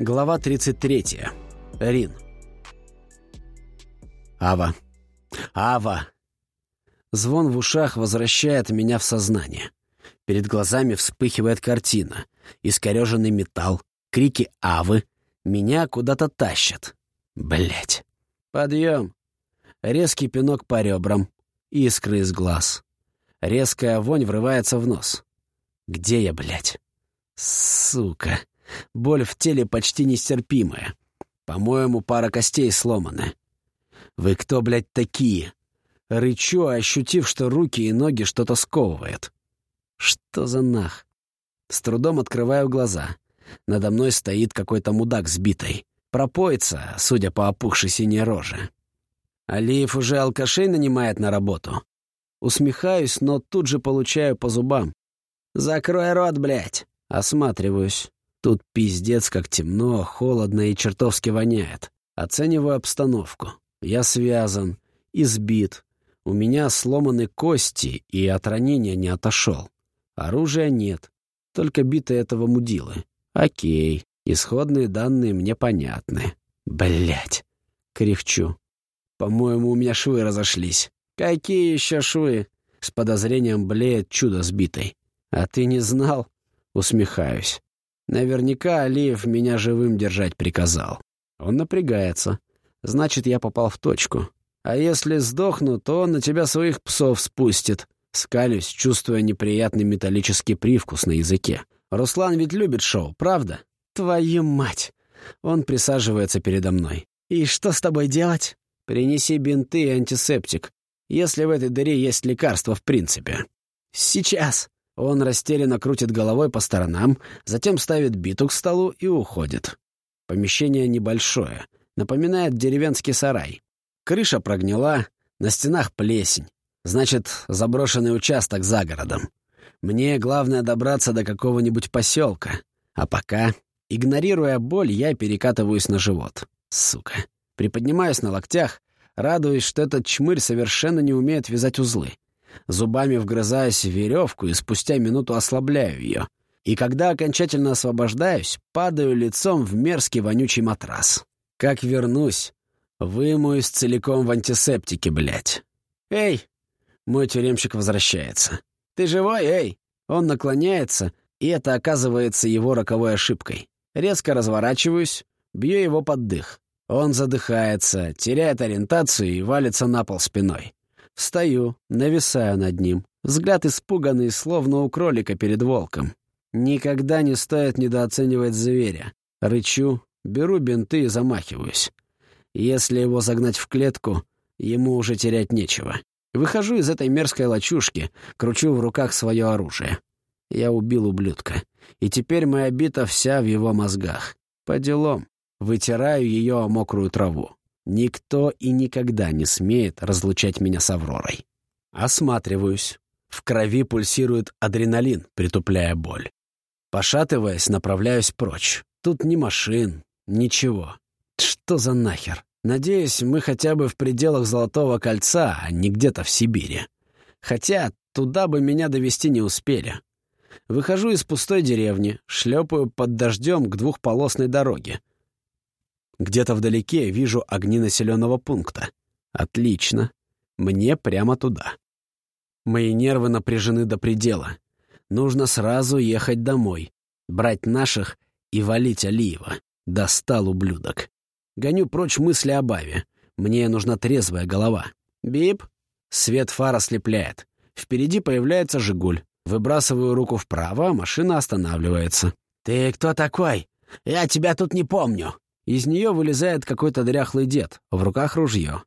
Глава 33. Рин. Ава. Ава. Звон в ушах возвращает меня в сознание. Перед глазами вспыхивает картина. Искореженный металл, крики Авы. Меня куда-то тащат. Блять. Подъем. Резкий пинок по ребрам. Искры из глаз. Резкая вонь врывается в нос. Где я, блядь? Сука. Боль в теле почти нестерпимая. По-моему, пара костей сломаны. Вы кто, блядь, такие? Рычу, ощутив, что руки и ноги что-то сковывает. Что за нах? С трудом открываю глаза. Надо мной стоит какой-то мудак сбитый. Пропоится, судя по опухшей синей роже. Алиев уже алкашей нанимает на работу. Усмехаюсь, но тут же получаю по зубам. «Закрой рот, блядь!» Осматриваюсь. Тут пиздец как темно, холодно и чертовски воняет. Оцениваю обстановку. Я связан, избит. У меня сломаны кости, и от ранения не отошел. Оружия нет, только биты этого мудилы. Окей, исходные данные мне понятны. Блять, кряхчу. По-моему, у меня швы разошлись. Какие еще швы? С подозрением блеет чудо сбитой. А ты не знал? Усмехаюсь. Наверняка Алиев меня живым держать приказал. Он напрягается. Значит, я попал в точку. А если сдохну, то он на тебя своих псов спустит. Скалюсь, чувствуя неприятный металлический привкус на языке. Руслан ведь любит шоу, правда? Твою мать! Он присаживается передо мной. И что с тобой делать? Принеси бинты и антисептик. Если в этой дыре есть лекарство в принципе. Сейчас. Он растерянно крутит головой по сторонам, затем ставит биту к столу и уходит. Помещение небольшое, напоминает деревенский сарай. Крыша прогнила, на стенах плесень. Значит, заброшенный участок за городом. Мне главное добраться до какого-нибудь поселка. А пока, игнорируя боль, я перекатываюсь на живот. Сука. Приподнимаюсь на локтях, радуясь, что этот чмырь совершенно не умеет вязать узлы зубами вгрызаясь в веревку и спустя минуту ослабляю ее. И когда окончательно освобождаюсь, падаю лицом в мерзкий вонючий матрас. Как вернусь, вымоюсь целиком в антисептике, блядь. «Эй!» Мой тюремщик возвращается. «Ты живой, эй?» Он наклоняется, и это оказывается его роковой ошибкой. Резко разворачиваюсь, бью его под дых. Он задыхается, теряет ориентацию и валится на пол спиной. Встаю, нависаю над ним. Взгляд испуганный, словно у кролика перед волком. Никогда не стоит недооценивать зверя. Рычу, беру бинты и замахиваюсь. Если его загнать в клетку, ему уже терять нечего. Выхожу из этой мерзкой лачушки, кручу в руках свое оружие. Я убил ублюдка. И теперь моя бита вся в его мозгах. По делам. Вытираю ее о мокрую траву. Никто и никогда не смеет разлучать меня с Авророй. Осматриваюсь. В крови пульсирует адреналин, притупляя боль. Пошатываясь, направляюсь прочь. Тут ни машин, ничего. Что за нахер? Надеюсь, мы хотя бы в пределах Золотого кольца, а не где-то в Сибири. Хотя туда бы меня довести не успели. Выхожу из пустой деревни, шлепаю под дождем к двухполосной дороге. Где-то вдалеке вижу огни населенного пункта. Отлично. Мне прямо туда. Мои нервы напряжены до предела. Нужно сразу ехать домой, брать наших и валить Алиева. Достал ублюдок. Гоню прочь мысли о Баве. Мне нужна трезвая голова. Бип. Свет фар ослепляет. Впереди появляется «Жигуль». Выбрасываю руку вправо, а машина останавливается. «Ты кто такой? Я тебя тут не помню!» Из нее вылезает какой-то дряхлый дед, в руках ружье.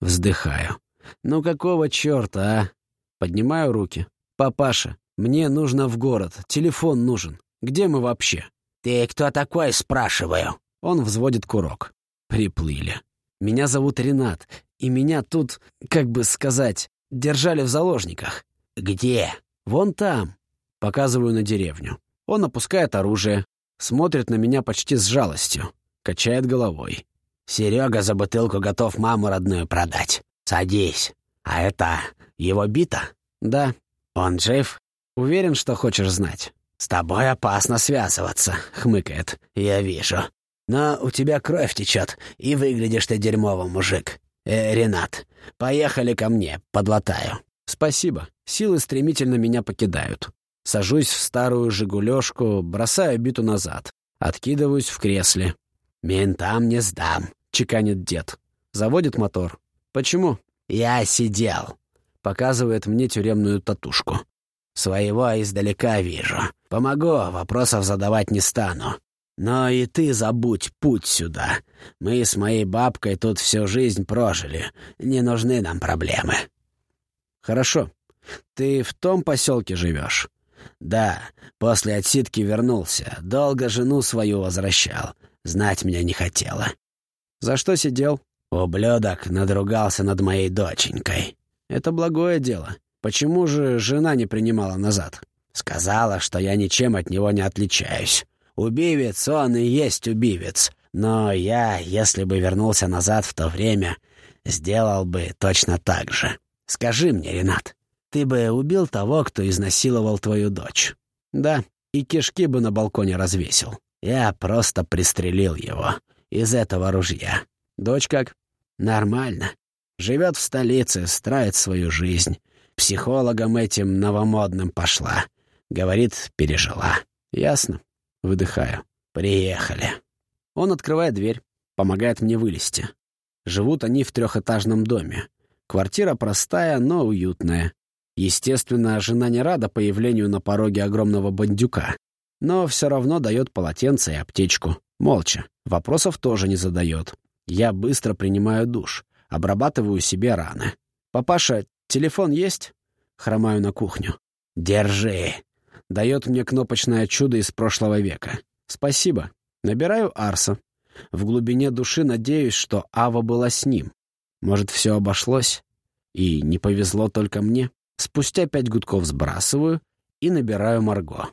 Вздыхаю. «Ну какого черта, а?» Поднимаю руки. «Папаша, мне нужно в город. Телефон нужен. Где мы вообще?» «Ты кто такой?» — спрашиваю. Он взводит курок. Приплыли. «Меня зовут Ренат, и меня тут, как бы сказать, держали в заложниках». «Где?» «Вон там». Показываю на деревню. Он опускает оружие, смотрит на меня почти с жалостью. Качает головой. «Серега за бутылку готов маму родную продать. Садись. А это его бита?» «Да». «Он жив?» «Уверен, что хочешь знать». «С тобой опасно связываться», — хмыкает. «Я вижу. Но у тебя кровь течет, и выглядишь ты дерьмово, мужик. Э, Ренат, поехали ко мне, подлатаю». «Спасибо. Силы стремительно меня покидают. Сажусь в старую «Жигулёшку», бросаю биту назад. Откидываюсь в кресле. «Ментам не сдам», — чеканит дед. Заводит мотор. «Почему?» «Я сидел», — показывает мне тюремную татушку. «Своего издалека вижу. Помогу, вопросов задавать не стану. Но и ты забудь путь сюда. Мы с моей бабкой тут всю жизнь прожили. Не нужны нам проблемы». «Хорошо. Ты в том поселке живешь?» «Да, после отсидки вернулся. Долго жену свою возвращал. Знать меня не хотела». «За что сидел?» «Ублюдок надругался над моей доченькой». «Это благое дело. Почему же жена не принимала назад?» «Сказала, что я ничем от него не отличаюсь. Убивец он и есть убивец. Но я, если бы вернулся назад в то время, сделал бы точно так же. Скажи мне, Ренат, ты бы убил того, кто изнасиловал твою дочь?» «Да, и кишки бы на балконе развесил». «Я просто пристрелил его из этого ружья». «Дочь как?» «Нормально. Живет в столице, строит свою жизнь. Психологом этим новомодным пошла. Говорит, пережила». «Ясно». Выдыхаю. «Приехали». Он открывает дверь, помогает мне вылезти. Живут они в трехэтажном доме. Квартира простая, но уютная. Естественно, жена не рада появлению на пороге огромного бандюка, но все равно дает полотенце и аптечку. Молча. Вопросов тоже не задает. Я быстро принимаю душ, обрабатываю себе раны. «Папаша, телефон есть?» Хромаю на кухню. «Держи!» Дает мне кнопочное чудо из прошлого века. «Спасибо». Набираю Арса. В глубине души надеюсь, что Ава была с ним. Может, все обошлось? И не повезло только мне? Спустя пять гудков сбрасываю и набираю Марго.